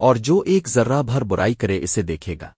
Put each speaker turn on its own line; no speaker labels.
اور جو ایک ذرہ بھر برائی کرے اسے دیکھے گا۔